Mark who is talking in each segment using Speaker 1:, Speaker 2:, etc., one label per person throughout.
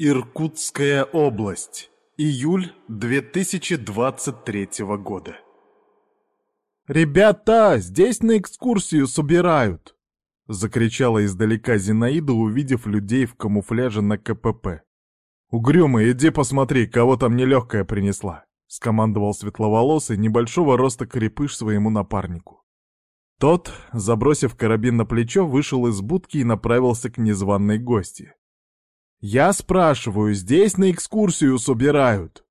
Speaker 1: Иркутская область. Июль 2023 года.
Speaker 2: «Ребята, здесь на экскурсию собирают!» — закричала издалека Зинаида, увидев людей в камуфляже на КПП. «Угрюмый, иди посмотри, кого там нелегкая принесла!» — скомандовал светловолосый, небольшого роста крепыш своему напарнику. Тот, забросив карабин на плечо, вышел из будки и направился к незваной гости. «Я спрашиваю, здесь на экскурсию собирают?»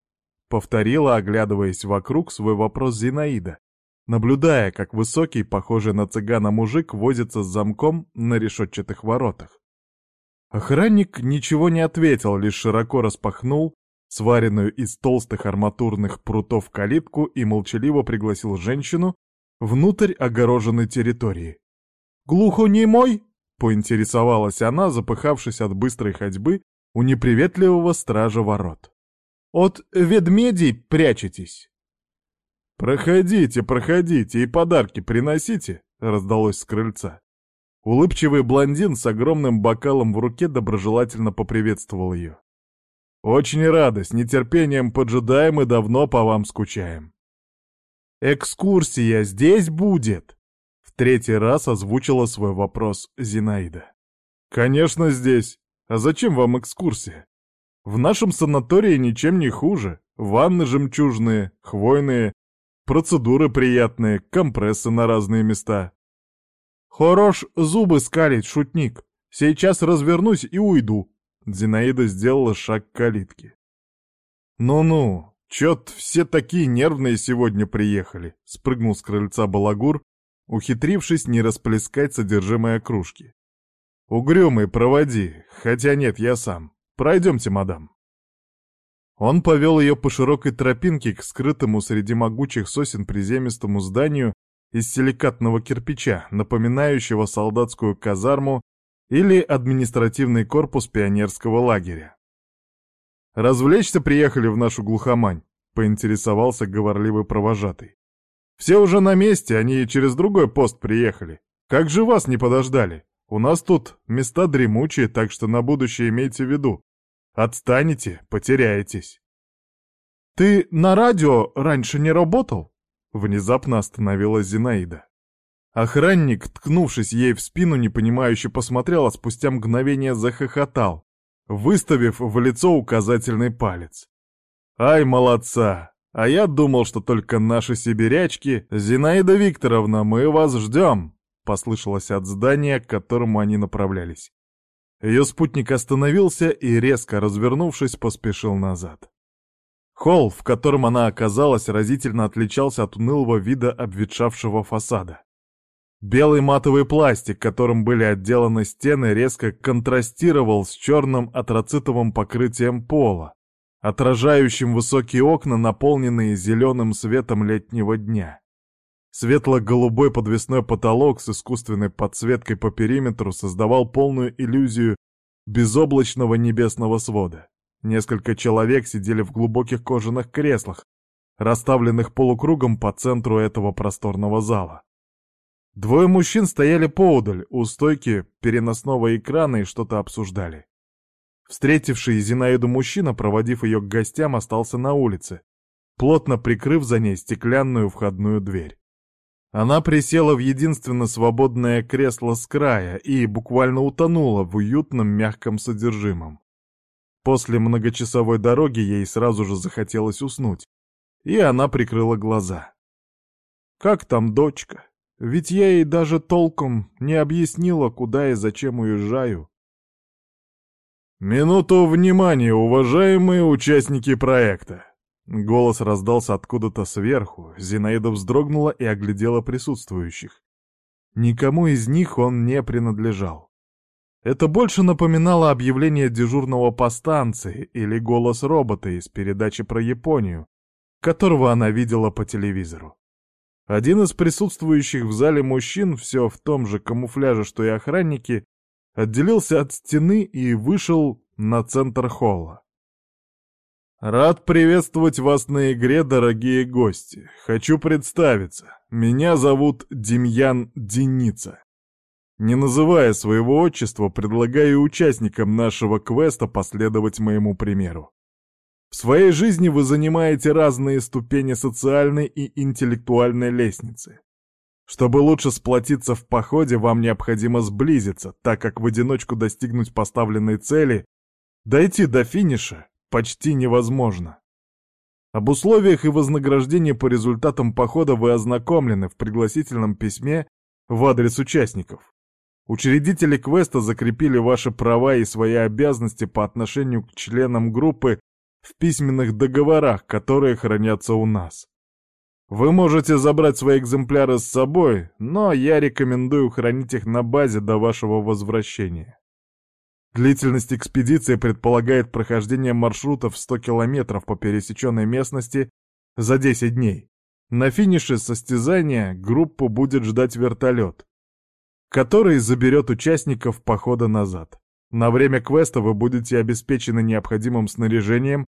Speaker 2: Повторила, оглядываясь вокруг, свой вопрос Зинаида, наблюдая, как высокий, похожий на цыгана мужик, возится с замком на решетчатых воротах. Охранник ничего не ответил, лишь широко распахнул сваренную из толстых арматурных прутов калитку и молчаливо пригласил женщину, внутрь огороженной территории. «Глухонемой?» — поинтересовалась она, запыхавшись от быстрой ходьбы у неприветливого стража ворот. «От ведмедей прячетесь?» «Проходите, проходите и подарки приносите», — раздалось с крыльца. Улыбчивый блондин с огромным бокалом в руке доброжелательно поприветствовал ее. «Очень рада, с нетерпением поджидаем и давно по вам скучаем». «Экскурсия здесь будет?» В третий раз озвучила свой вопрос Зинаида. «Конечно здесь. А зачем вам экскурсия? В нашем санатории ничем не хуже. Ванны жемчужные, хвойные, процедуры приятные, компрессы на разные места». «Хорош зубы скалить, шутник. Сейчас развернусь и уйду». Зинаида сделала шаг к калитке. «Ну-ну, Чё-то все такие нервные сегодня приехали, спрыгнул с крыльца балагур, ухитрившись не расплескать содержимое кружки. Угрюмый, проводи, хотя нет, я сам. Пройдемте, мадам. Он повел ее по широкой тропинке к скрытому среди могучих сосен приземистому зданию из силикатного кирпича, напоминающего солдатскую казарму или административный корпус пионерского лагеря. «Развлечься приехали в нашу глухомань», — поинтересовался говорливый провожатый. «Все уже на месте, они через другой пост приехали. Как же вас не подождали? У нас тут места дремучие, так что на будущее имейте в виду. Отстанете, потеряетесь». «Ты на радио раньше не работал?» Внезапно остановилась Зинаида. Охранник, ткнувшись ей в спину, непонимающе посмотрел, а спустя мгновение захохотал выставив в лицо указательный палец. «Ай, молодца! А я думал, что только наши сибирячки. Зинаида Викторовна, мы вас ждем!» Послышалось от здания, к которому они направлялись. Ее спутник остановился и, резко развернувшись, поспешил назад. Холл, в котором она оказалась, разительно отличался от унылого вида обветшавшего фасада. Белый матовый пластик, которым были отделаны стены, резко контрастировал с черным атроцитовым покрытием пола, отражающим высокие окна, наполненные зеленым светом летнего дня. Светло-голубой подвесной потолок с искусственной подсветкой по периметру создавал полную иллюзию безоблачного небесного свода. Несколько человек сидели в глубоких кожаных креслах, расставленных полукругом по центру этого просторного зала. Двое мужчин стояли поодаль, у стойки переносного экрана и что-то обсуждали. Встретивший Зинаиду мужчина, проводив ее к гостям, остался на улице, плотно прикрыв за ней стеклянную входную дверь. Она присела в единственно свободное кресло с края и буквально утонула в уютном мягком содержимом. После многочасовой дороги ей сразу же захотелось уснуть, и она прикрыла глаза. «Как там дочка?» Ведь я ей даже толком не объяснила, куда и зачем уезжаю. «Минуту внимания, уважаемые участники проекта!» Голос раздался откуда-то сверху, Зинаида вздрогнула и оглядела присутствующих. Никому из них он не принадлежал. Это больше напоминало объявление дежурного по станции или голос робота из передачи про Японию, которого она видела по телевизору. Один из присутствующих в зале мужчин, все в том же камуфляже, что и охранники, отделился от стены и вышел на центр холла. «Рад приветствовать вас на игре, дорогие гости. Хочу представиться. Меня зовут Демьян Деница. Не называя своего отчества, предлагаю участникам нашего квеста последовать моему примеру. В своей жизни вы занимаете разные ступени социальной и интеллектуальной лестницы. Чтобы лучше сплотиться в походе, вам необходимо сблизиться, так как в одиночку достигнуть поставленной цели, дойти до финиша, почти невозможно. Об условиях и вознаграждении по результатам похода вы ознакомлены в пригласительном письме в адрес участников. Учредители квеста закрепили ваши права и свои обязанности по отношению к членам группы в письменных договорах, которые хранятся у нас. Вы можете забрать свои экземпляры с собой, но я рекомендую хранить их на базе до вашего возвращения. Длительность экспедиции предполагает прохождение маршрута в 100 километров по пересеченной местности за 10 дней. На финише состязания группу будет ждать вертолет, который заберет участников похода назад. На время квеста вы будете обеспечены необходимым снаряжением,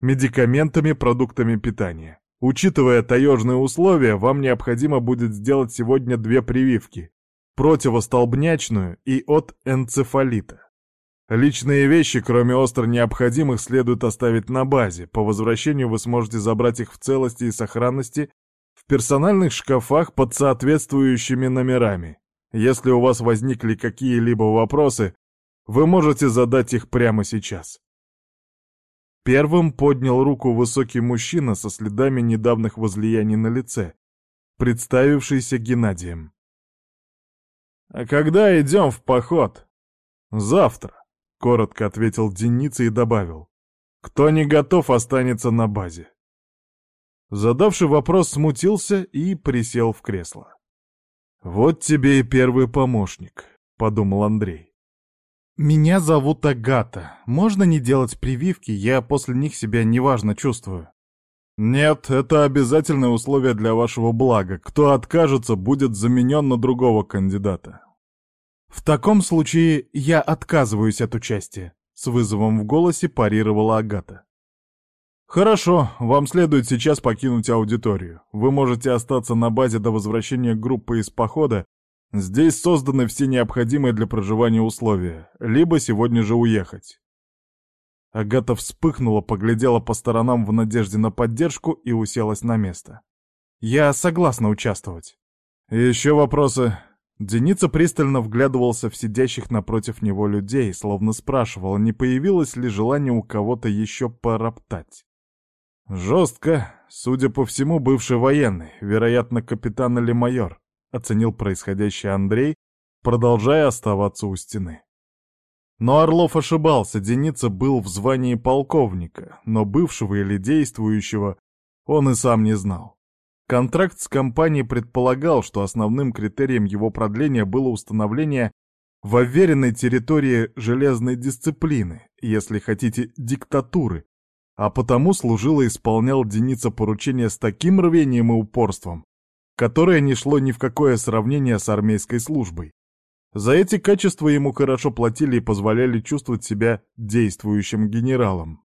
Speaker 2: медикаментами, продуктами питания. Учитывая таежные условия, вам необходимо будет сделать сегодня две прививки – противостолбнячную и от энцефалита. Личные вещи, кроме остро необходимых, следует оставить на базе. По возвращению вы сможете забрать их в целости и сохранности в персональных шкафах под соответствующими номерами. Если у вас возникли какие-либо вопросы, вы можете задать их прямо сейчас. Первым поднял руку высокий мужчина со следами недавних возлияний на лице, представившийся Геннадием. «А когда идем в поход?» «Завтра», — коротко ответил Деница и добавил. «Кто не готов, останется на базе». Задавший вопрос смутился и присел в кресло. «Вот тебе и первый помощник», — подумал Андрей. «Меня зовут Агата. Можно не делать прививки, я после них себя неважно чувствую». «Нет, это обязательное условие для вашего блага. Кто откажется, будет заменен на другого кандидата». «В таком случае я отказываюсь от участия», — с вызовом в голосе парировала Агата. «Хорошо, вам следует сейчас покинуть аудиторию. Вы можете остаться на базе до возвращения группы из похода Здесь созданы все необходимые для проживания условия, либо сегодня же уехать. Агата вспыхнула, поглядела по сторонам в надежде на поддержку и уселась на место. «Я согласна участвовать». «Еще вопросы?» Деница пристально вглядывался в сидящих напротив него людей, словно спрашивал, не появилось ли желание у кого-то еще пороптать. Жестко, судя по всему, бывший военный, вероятно, капитан или майор. — оценил происходящее Андрей, продолжая оставаться у стены. Но Орлов ошибался, Деница был в звании полковника, но бывшего или действующего он и сам не знал. Контракт с компанией предполагал, что основным критерием его продления было установление в уверенной территории железной дисциплины, если хотите, диктатуры, а потому служил и исполнял Деница поручения с таким рвением и упорством, которое не шло ни в какое сравнение с армейской службой. За эти качества ему хорошо платили и позволяли чувствовать себя действующим генералом.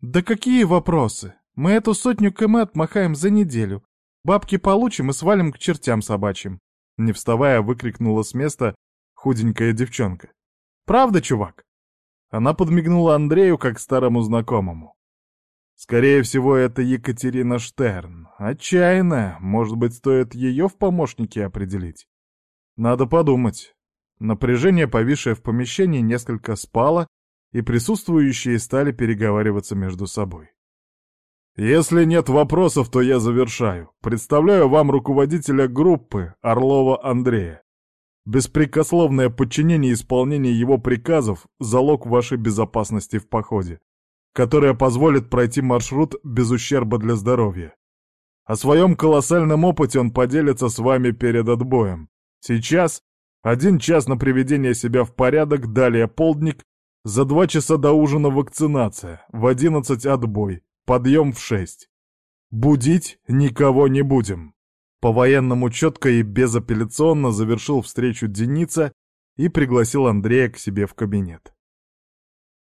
Speaker 2: «Да какие вопросы? Мы эту сотню км отмахаем за неделю. Бабки получим и свалим к чертям собачьим!» Не вставая, выкрикнула с места худенькая девчонка. «Правда, чувак?» Она подмигнула Андрею как старому знакомому. Скорее всего, это Екатерина Штерн. Отчаянная. Может быть, стоит ее в помощники определить? Надо подумать. Напряжение, повисшее в помещении, несколько спало, и присутствующие стали переговариваться между собой. Если нет вопросов, то я завершаю. Представляю вам руководителя группы Орлова Андрея. Беспрекословное подчинение и исполнение его приказов – залог вашей безопасности в походе которая позволит пройти маршрут без ущерба для здоровья. О своем колоссальном опыте он поделится с вами перед отбоем. Сейчас один час на приведение себя в порядок, далее полдник, за два часа до ужина вакцинация, в одиннадцать отбой, подъем в шесть. Будить никого не будем. По-военному четко и безапелляционно завершил встречу Деница и пригласил Андрея к себе в кабинет.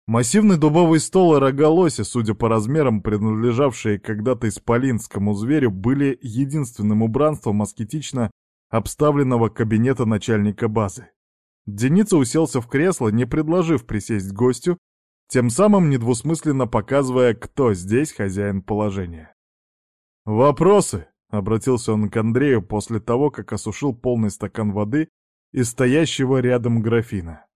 Speaker 2: Массивный дубовый стол и рога лося, судя по размерам, принадлежавшие когда-то исполинскому зверю, были единственным убранством аскетично обставленного кабинета начальника базы. Деница уселся в кресло, не предложив присесть гостю, тем самым недвусмысленно показывая, кто здесь хозяин положения. «Вопросы?» — обратился он к Андрею после того, как осушил полный стакан воды из стоящего рядом графина.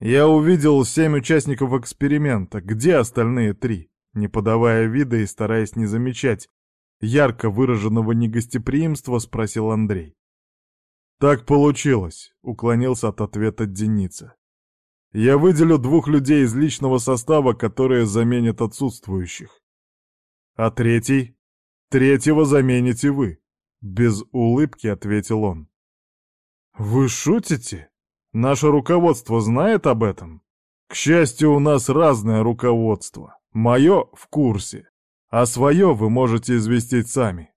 Speaker 2: «Я увидел семь участников эксперимента. Где остальные три?» Не подавая вида и стараясь не замечать ярко выраженного негостеприимства, спросил Андрей. «Так получилось», — уклонился от ответа Деница. Я выделю двух людей из личного состава, которые заменят отсутствующих. А третий? Третьего замените вы. Без улыбки ответил он. Вы шутите? Наше руководство знает об этом? К счастью, у нас разное руководство. Мое в курсе, а свое вы можете известить сами.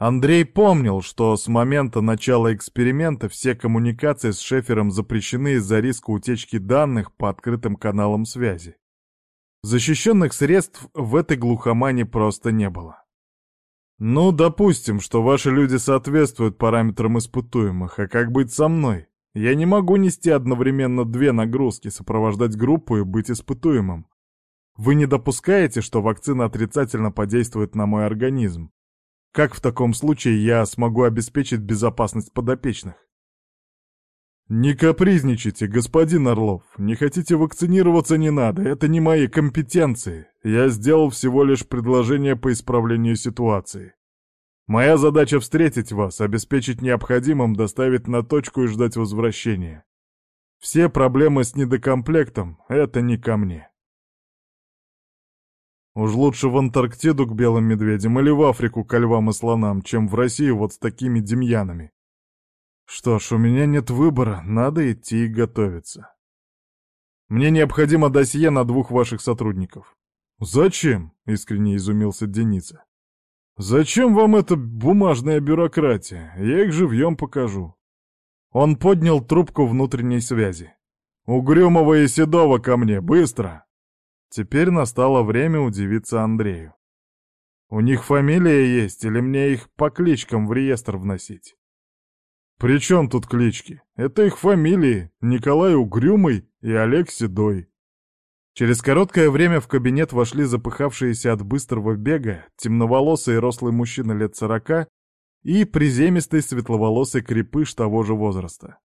Speaker 2: Андрей помнил, что с момента начала эксперимента все коммуникации с Шефером запрещены из-за риска утечки данных по открытым каналам связи. Защищенных средств в этой глухомане просто не было. Ну, допустим, что ваши люди соответствуют параметрам испытуемых, а как быть со мной? Я не могу нести одновременно две нагрузки, сопровождать группу и быть испытуемым. Вы не допускаете, что вакцина отрицательно подействует на мой организм? Как в таком случае я смогу обеспечить безопасность подопечных? Не капризничайте, господин Орлов. Не хотите вакцинироваться, не надо. Это не мои компетенции. Я сделал всего лишь предложение по исправлению ситуации. Моя задача встретить вас, обеспечить необходимым, доставить на точку и ждать возвращения. Все проблемы с недокомплектом — это не ко мне. Уж лучше в Антарктиду к белым медведям или в Африку к львам и слонам, чем в Россию вот с такими демьянами. Что ж, у меня нет выбора, надо идти и готовиться. Мне необходимо досье на двух ваших сотрудников. Зачем? Искренне изумился Деница. Зачем вам эта бумажная бюрократия? Я их живьем покажу. Он поднял трубку внутренней связи. Угрюмого и Седова ко мне, быстро! Теперь настало время удивиться Андрею. У них фамилия есть, или мне их по кличкам в реестр вносить? При чем тут клички? Это их фамилии, Николай Угрюмый и Олег Седой. Через короткое время в кабинет вошли запыхавшиеся от быстрого бега темноволосый и рослый мужчина лет сорока и приземистый светловолосый крепыш того же возраста.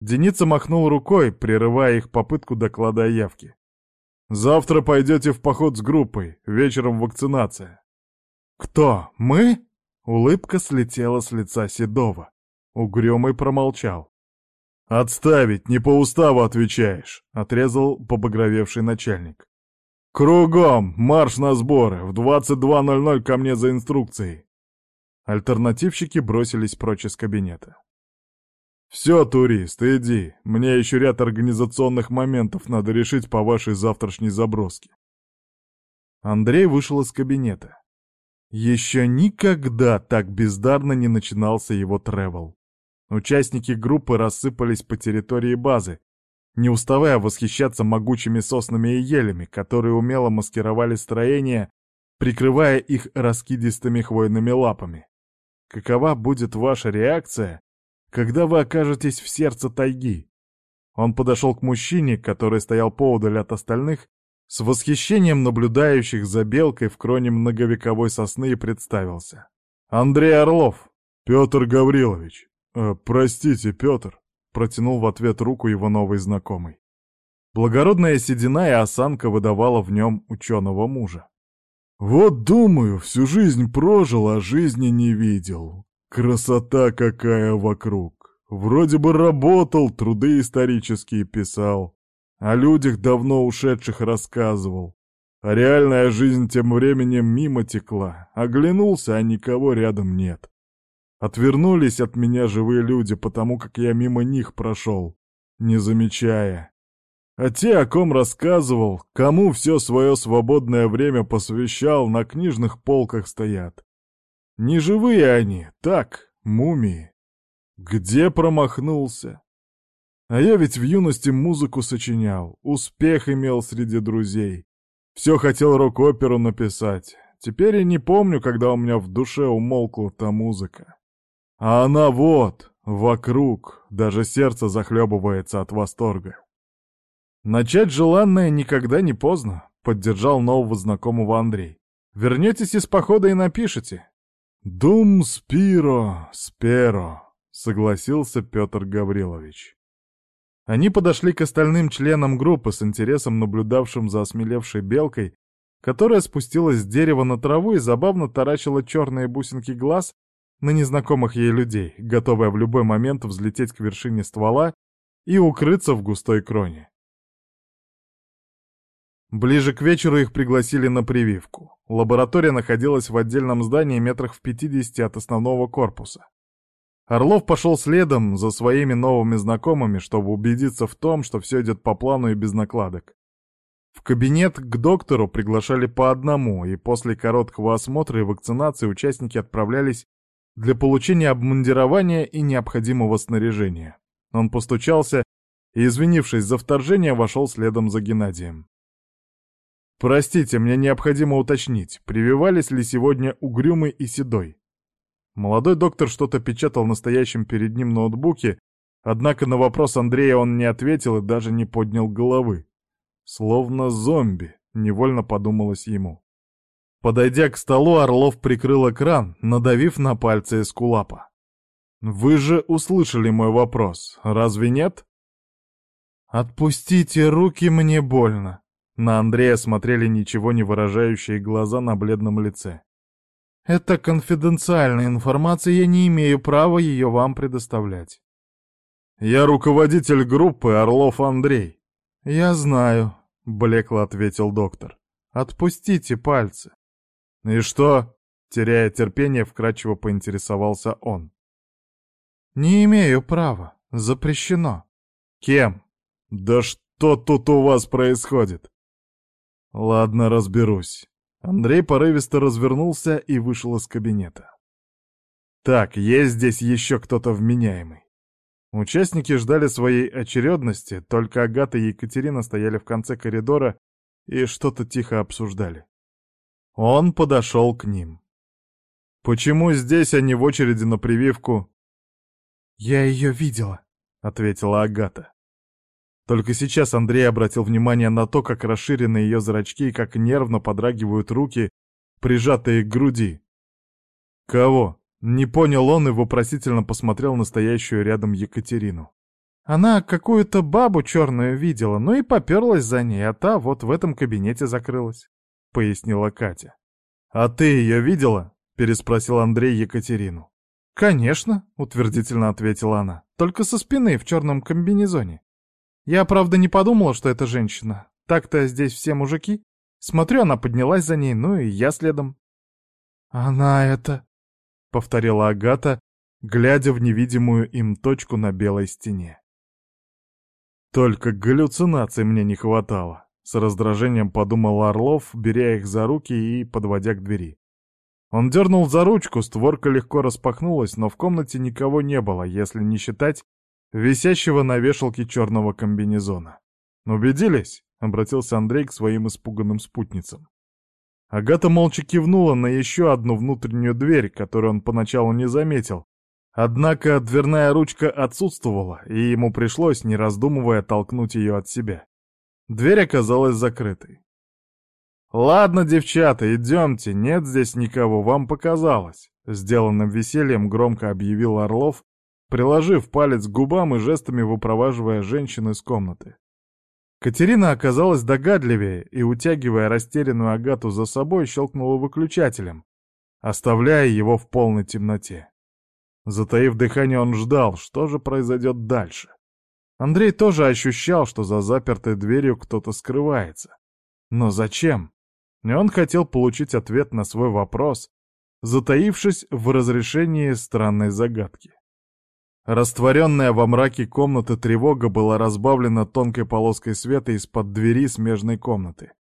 Speaker 2: Деница махнул рукой, прерывая их попытку доклада о явке. Завтра пойдете в поход с группой, вечером вакцинация. Кто? Мы? Улыбка слетела с лица Седова. Угрюмый промолчал. «Отставить, не по уставу отвечаешь», — отрезал побагровевший начальник. «Кругом! Марш на сборы! В 22.00 ко мне за инструкцией!» Альтернативщики бросились прочь из кабинета. «Все, турист, иди. Мне еще ряд организационных моментов надо решить по вашей завтрашней заброске». Андрей вышел из кабинета. Еще никогда так бездарно не начинался его тревел. Участники группы рассыпались по территории базы, не уставая восхищаться могучими соснами и елями, которые умело маскировали строение, прикрывая их раскидистыми хвойными лапами. Какова будет ваша реакция, когда вы окажетесь в сердце тайги. Он подошел к мужчине, который стоял поодаль от остальных, с восхищением наблюдающих за белкой в кроне многовековой сосны и представился. «Андрей Орлов, Петр Гаврилович». Э, «Простите, Петр», — протянул в ответ руку его новый знакомый. Благородная седина и осанка выдавала в нем ученого мужа. «Вот думаю, всю жизнь прожил, а жизни не видел. Красота какая вокруг. Вроде бы работал, труды исторические писал. О людях давно ушедших рассказывал. А реальная жизнь тем временем мимо текла. Оглянулся, а никого рядом нет. Отвернулись от меня живые люди, потому как я мимо них прошел, не замечая. А те, о ком рассказывал, кому все свое свободное время посвящал, на книжных полках стоят. Не живые они, так, мумии. Где промахнулся? А я ведь в юности музыку сочинял, успех имел среди друзей. Все хотел рок-оперу написать. Теперь я не помню, когда у меня в душе умолкла та музыка. А она вот, Вокруг даже сердце захлебывается от восторга. Начать желанное никогда не поздно, поддержал нового знакомого Андрей. Вернетесь из похода и напишите. Дум спиро, сперо, согласился Петр Гаврилович. Они подошли к остальным членам группы с интересом наблюдавшим за осмелевшей белкой, которая спустилась с дерева на траву и забавно таращила черные бусинки глаз на незнакомых ей людей, готовая в любой момент взлететь к вершине ствола и укрыться в густой кроне. Ближе к вечеру их пригласили на прививку. Лаборатория находилась в отдельном здании метрах в 50 от основного корпуса. Орлов пошел следом за своими новыми знакомыми, чтобы убедиться в том, что все идет по плану и без накладок. В кабинет к доктору приглашали по одному, и после короткого осмотра и вакцинации участники отправлялись для получения обмундирования и необходимого снаряжения. Он постучался и, извинившись за вторжение, вошел следом за Геннадием. «Простите, мне необходимо уточнить, прививались ли сегодня Угрюмый и Седой?» Молодой доктор что-то печатал в настоящем перед ним ноутбуке, однако на вопрос Андрея он не ответил и даже не поднял головы. Словно зомби, невольно подумалось ему. Подойдя к столу, Орлов прикрыл экран, надавив на пальцы эскулапа. «Вы же услышали мой вопрос, разве нет?» «Отпустите руки, мне больно», на Андрея смотрели ничего не выражающие глаза на бледном лице. «Это конфиденциальная информация, я не имею права ее вам предоставлять». «Я руководитель группы Орлов Андрей». «Я знаю», — блекло ответил доктор. «Отпустите пальцы». «И что?» — теряя терпение, вкрадчиво поинтересовался он. «Не имею права. Запрещено». «Кем?» «Да что тут у вас происходит?» Ладно, разберусь. Андрей порывисто развернулся и вышел из кабинета. Так, есть здесь еще кто-то вменяемый. Участники ждали своей очередности, только Агата и Екатерина стояли в конце коридора и что-то тихо обсуждали. Он подошел к ним. «Почему здесь, а не в очереди на прививку?» «Я ее видела», — ответила Агата. Только сейчас Андрей обратил внимание на то, как расширены ее зрачки и как нервно подрагивают руки, прижатые к груди. «Кого?» — не понял он и вопросительно посмотрел на стоящую рядом Екатерину. Она какую-то бабу черную видела, ну и поперлась за ней, а та вот в этом кабинете закрылась, — пояснила Катя. «А ты ее видела?» — переспросил Андрей Екатерину. «Конечно», — утвердительно ответила она, — «только со спины в черном комбинезоне». Я, правда, не подумала, что это женщина. Так-то здесь все мужики. Смотрю, она поднялась за ней, ну и я следом. «Она это...» — повторила Агата, глядя в невидимую им точку на белой стене. «Только галлюцинаций мне не хватало», — с раздражением подумал Орлов, беря их за руки и подводя к двери. Он дернул за ручку, створка легко распахнулась, но в комнате никого не было, если не считать висящего на вешалке черного комбинезона. «Убедились?» — обратился Андрей к своим испуганным спутницам. Агата молча кивнула на еще одну внутреннюю дверь, которую он поначалу не заметил. Однако дверная ручка отсутствовала, и ему пришлось, не раздумывая, толкнуть ее от себя. Дверь оказалась закрытой. «Ладно, девчата, идемте, нет здесь никого, вам показалось», — сделанным весельем громко объявил Орлов, приложив палец к губам и жестами выпроваживая женщину из комнаты. Катерина оказалась догадливее и, утягивая растерянную Агату за собой, щелкнула выключателем, оставляя его в полной темноте. Затаив дыхание, он ждал, что же произойдет дальше. Андрей тоже ощущал, что за запертой дверью кто-то скрывается. Но зачем? И он хотел получить ответ на свой вопрос, затаившись в разрешении странной загадки. Растворенная во мраке комнаты тревога была разбавлена тонкой полоской света из-под двери смежной комнаты.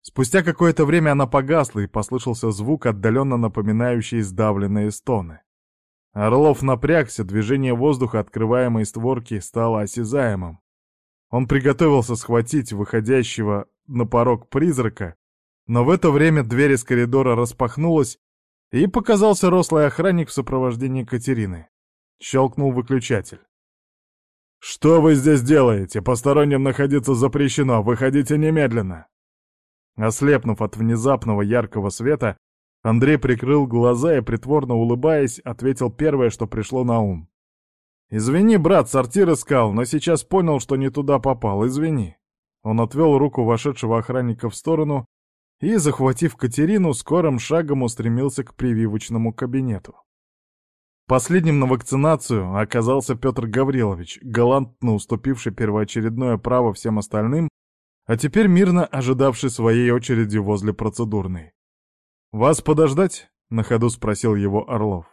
Speaker 2: Спустя какое-то время она погасла, и послышался звук, отдаленно напоминающий сдавленные стоны. Орлов напрягся, движение воздуха открываемой створки стало осязаемым. Он приготовился схватить выходящего на порог призрака, но в это время дверь из коридора распахнулась, и показался рослый охранник в сопровождении Катерины. Щелкнул выключатель. «Что вы здесь делаете? Посторонним находиться запрещено. Выходите немедленно!» Ослепнув от внезапного яркого света, Андрей прикрыл глаза и, притворно улыбаясь, ответил первое, что пришло на ум. «Извини, брат, сортир искал, но сейчас понял, что не туда попал. Извини». Он отвел руку вошедшего охранника в сторону и, захватив Катерину, скорым шагом устремился к прививочному кабинету. Последним на вакцинацию оказался Петр Гаврилович, галантно уступивший первоочередное право всем остальным, а теперь мирно ожидавший своей очереди возле процедурной. «Вас подождать?» — на ходу спросил его Орлов.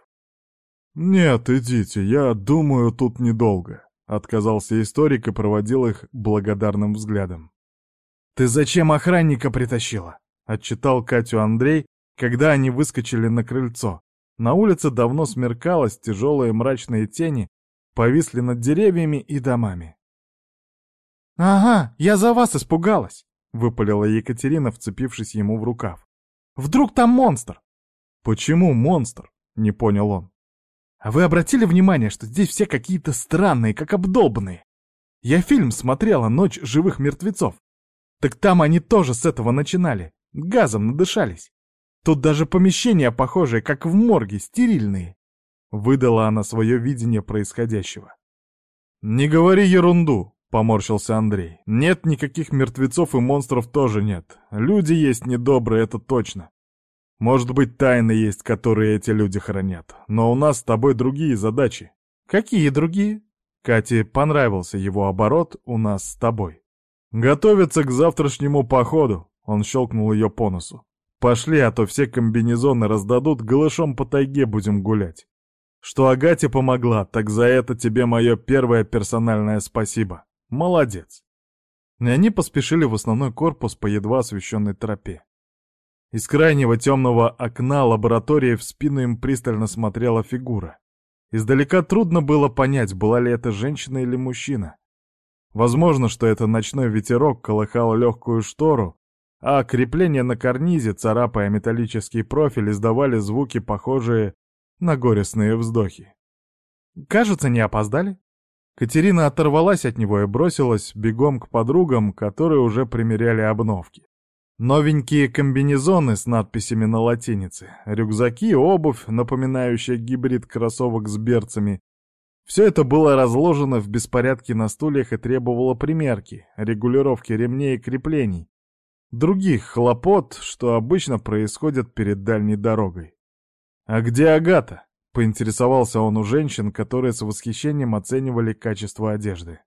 Speaker 2: «Нет, идите, я думаю, тут недолго», — отказался историк и проводил их благодарным взглядом. «Ты зачем охранника притащила?» — отчитал Катю Андрей, когда они выскочили на крыльцо. На улице давно смеркалось, тяжелые мрачные тени повисли над деревьями и домами. «Ага, я за вас испугалась!» — выпалила Екатерина, вцепившись ему в рукав. «Вдруг там монстр?» «Почему монстр?» — не понял он. «А вы обратили внимание, что здесь все какие-то странные, как обдолбанные? Я фильм смотрела «Ночь живых мертвецов». Так там они тоже с этого начинали, газом надышались. Тут даже помещения похожие, как в морге, стерильные. Выдала она свое видение происходящего. «Не говори ерунду», — поморщился Андрей. «Нет никаких мертвецов и монстров тоже нет. Люди есть недобрые, это точно. Может быть, тайны есть, которые эти люди хранят. Но у нас с тобой другие задачи». «Какие другие?» Кате понравился его оборот «у нас с тобой». «Готовиться к завтрашнему походу», — он щелкнул ее по носу. «Пошли, а то все комбинезоны раздадут, голышом по тайге будем гулять. Что Агате помогла, так за это тебе мое первое персональное спасибо». Молодец. И они поспешили в основной корпус по едва освещенной тропе. Из крайнего темного окна лаборатории в спину им пристально смотрела фигура. Издалека трудно было понять, была ли это женщина или мужчина. Возможно, что это ночной ветерок колыхал легкую штору, а крепления на карнизе, царапая металлический профиль, издавали звуки, похожие на горестные вздохи. «Кажется, не опоздали?» Катерина оторвалась от него и бросилась бегом к подругам, которые уже примеряли обновки. Новенькие комбинезоны с надписями на латинице, рюкзаки, обувь, напоминающая гибрид кроссовок с берцами. Все это было разложено в беспорядке на стульях и требовало примерки, регулировки ремней и креплений. Других хлопот, что обычно происходят перед дальней дорогой. «А где Агата?» — поинтересовался он у женщин, которые с восхищением оценивали качество одежды.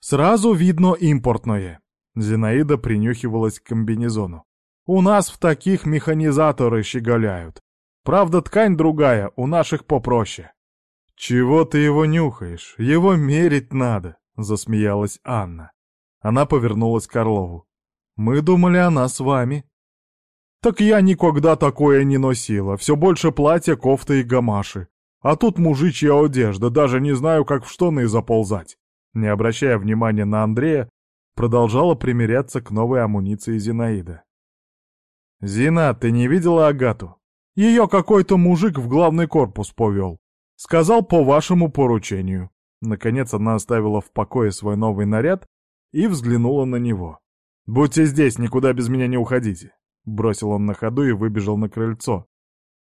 Speaker 2: «Сразу видно импортное», — Зинаида принюхивалась к комбинезону. «У нас в таких механизаторы щеголяют. Правда, ткань другая, у наших попроще». «Чего ты его нюхаешь? Его мерить надо», — засмеялась Анна. Она повернулась к Орлову. «Мы думали, она с вами». Так я никогда такое не носила, все больше платья, кофты и гамаши. А тут мужичья одежда, даже не знаю, как в штаны заползать. Не обращая внимания на Андрея, продолжала примиряться к новой амуниции Зинаида. «Зина, ты не видела Агату? Ее какой-то мужик в главный корпус повел. Сказал по вашему поручению». Наконец она оставила в покое свой новый наряд и взглянула на него. «Будьте здесь, никуда без меня не уходите. Бросил он на ходу и выбежал на крыльцо.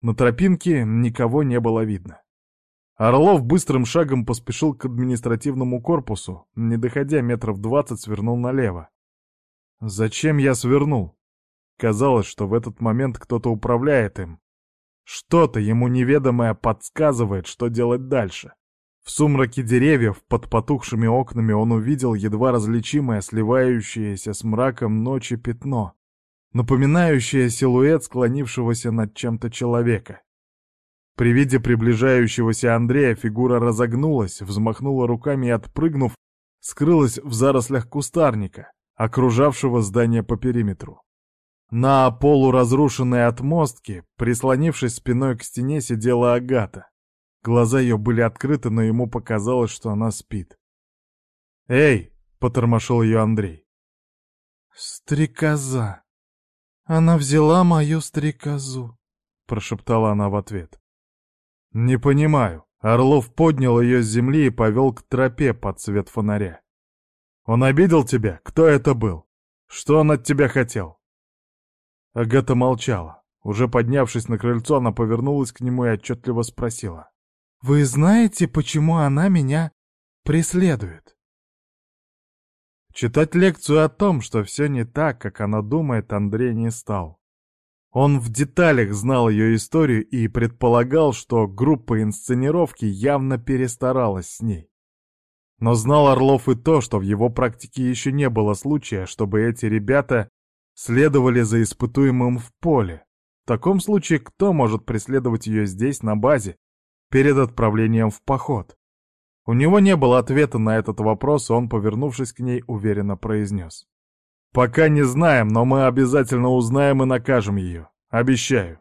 Speaker 2: На тропинке никого не было видно. Орлов быстрым шагом поспешил к административному корпусу, не доходя метров двадцать, свернул налево. Зачем я свернул? Казалось, что в этот момент кто-то управляет им. Что-то ему неведомое подсказывает, что делать дальше. В сумраке деревьев под потухшими окнами он увидел едва различимое, сливающееся с мраком ночи пятно напоминающая силуэт склонившегося над чем-то человека. При виде приближающегося Андрея фигура разогнулась, взмахнула руками и, отпрыгнув, скрылась в зарослях кустарника, окружавшего здание по периметру. На полуразрушенной отмостке, прислонившись спиной к стене, сидела Агата. Глаза ее были открыты, но ему показалось, что она спит. «Эй!» — потормошил ее Андрей. «Стрекоза!» «Она взяла мою стрекозу», — прошептала она в ответ. «Не понимаю», Орлов поднял ее с земли и повел к тропе под свет фонаря. «Он обидел тебя? Кто это был? Что он от тебя хотел?» Агата молчала. Уже поднявшись на крыльцо, она повернулась к нему и отчетливо спросила. «Вы знаете, почему она меня преследует?» Читать лекцию о том, что все не так, как она думает, Андрей не стал. Он в деталях знал ее историю и предполагал, что группа инсценировки явно перестаралась с ней. Но знал Орлов и то, что в его практике еще не было случая, чтобы эти ребята следовали за испытуемым в поле. В таком случае кто может преследовать ее здесь, на базе, перед отправлением в поход? У него не было ответа на этот вопрос, и он, повернувшись к ней, уверенно произнес. «Пока не знаем, но мы обязательно узнаем и накажем ее. Обещаю».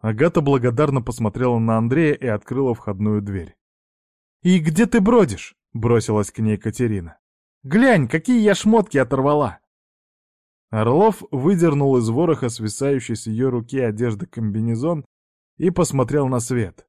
Speaker 2: Агата благодарно посмотрела на Андрея и открыла входную дверь. «И где ты бродишь?» — бросилась к ней Катерина. «Глянь, какие я шмотки оторвала!» Орлов выдернул из вороха свисающий с ее руки одежды комбинезон и посмотрел на свет.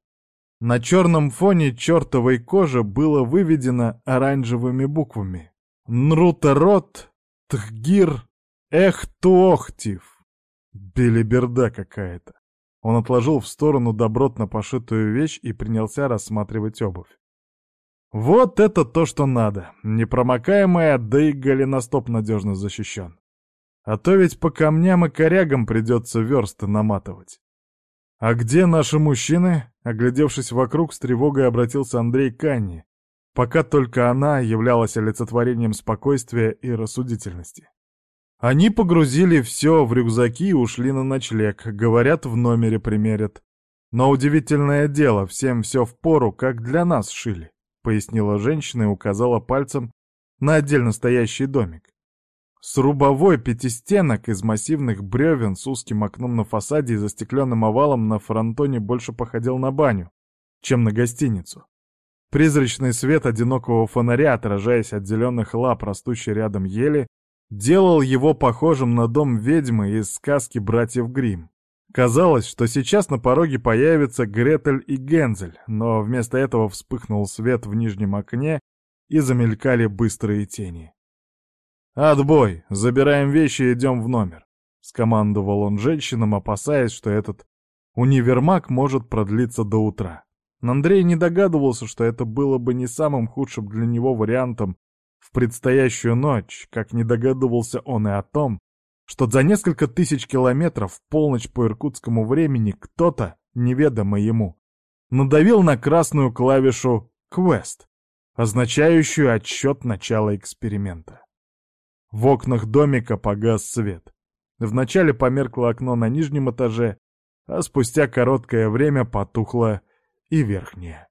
Speaker 2: На черном фоне чертовой кожи было выведено оранжевыми буквами «Нрутерот Тхгир Эхтуохтив». Белиберда какая-то. Он отложил в сторону добротно пошитую вещь и принялся рассматривать обувь. Вот это то, что надо. Непромокаемая, да и голеностоп надежно защищен. А то ведь по камням и корягам придется версты наматывать. «А где наши мужчины?» Оглядевшись вокруг, с тревогой обратился Андрей к Анне, пока только она являлась олицетворением спокойствия и рассудительности. Они погрузили все в рюкзаки и ушли на ночлег, говорят, в номере примерят. Но удивительное дело, всем все впору, как для нас шили, пояснила женщина и указала пальцем на отдельно стоящий домик. Срубовой пятистенок из массивных бревен с узким окном на фасаде и застекленным овалом на фронтоне больше походил на баню, чем на гостиницу. Призрачный свет одинокого фонаря, отражаясь от зеленых лап, растущей рядом ели, делал его похожим на дом ведьмы из сказки «Братьев Гримм». Казалось, что сейчас на пороге появятся Гретель и Гензель, но вместо этого вспыхнул свет в нижнем окне и замелькали быстрые тени. «Отбой! Забираем вещи и идем в номер!» — скомандовал он женщинам, опасаясь, что этот универмаг может продлиться до утра. Андрей не догадывался, что это было бы не самым худшим для него вариантом в предстоящую ночь, как не догадывался он и о том, что за несколько тысяч километров в полночь по иркутскому времени кто-то, неведомо ему, надавил на красную клавишу «Квест», означающую отсчет начала эксперимента. В окнах домика погас свет. Вначале померкло окно на нижнем этаже, а спустя короткое время потухло и верхнее.